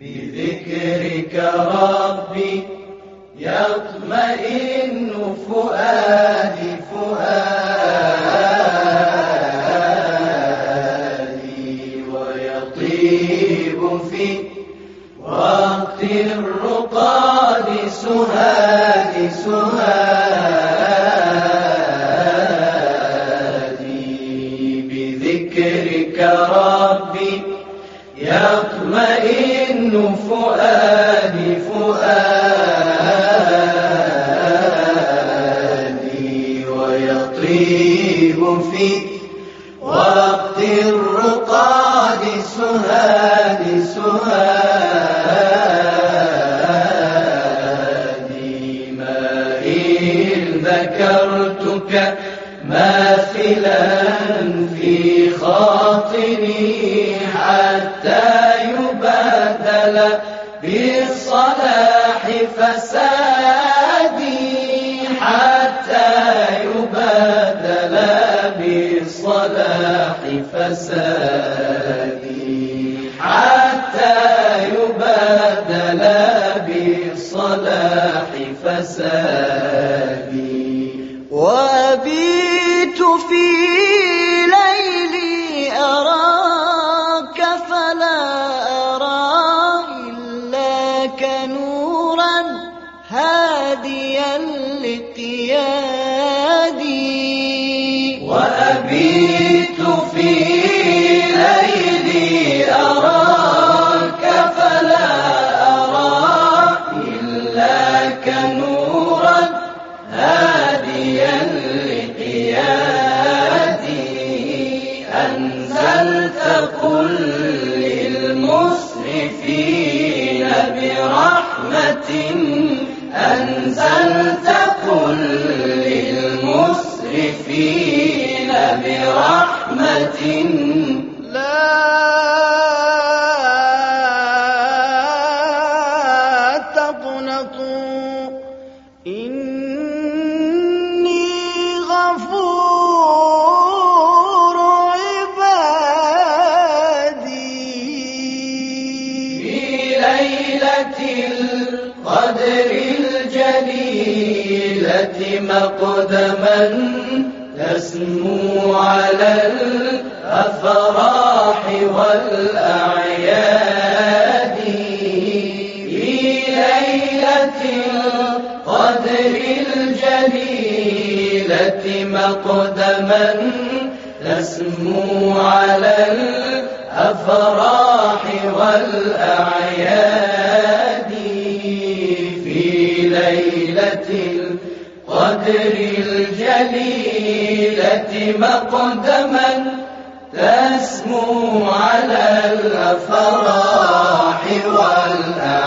بذكرك ربي يطمئن فؤادي فؤادي ويطيب في وقت الرقاد سهادي سهادي. بذكرك ربي يطمئن فؤادي فؤادي ويطيب في وقت الرقاد سهادي سهادي. ما إن ذكرتك ماثلا في خاطري حتى يبادل بالصلاح فسادي حتى يبادل بالصلاح فسادي حتى يبادل بالصلاح فسادي. وأبيت في ليلي أراك فلا أرى إلاك نورا هاديا لقيادي. وأبيت هاديا لقيادي أنزلت كل المسرفين برحمة أنزلت كل المسرفين برحمة. لا تقنطوا إني ليلة القدر الجليلة مقدما تسمو على الأفراح والأعياد. في ليلة القدر الجليلة مقدما تسمو على الأفراح والأعياد. ليلة القدر الجليلة مقدما تسمو على الأفراح والأعياد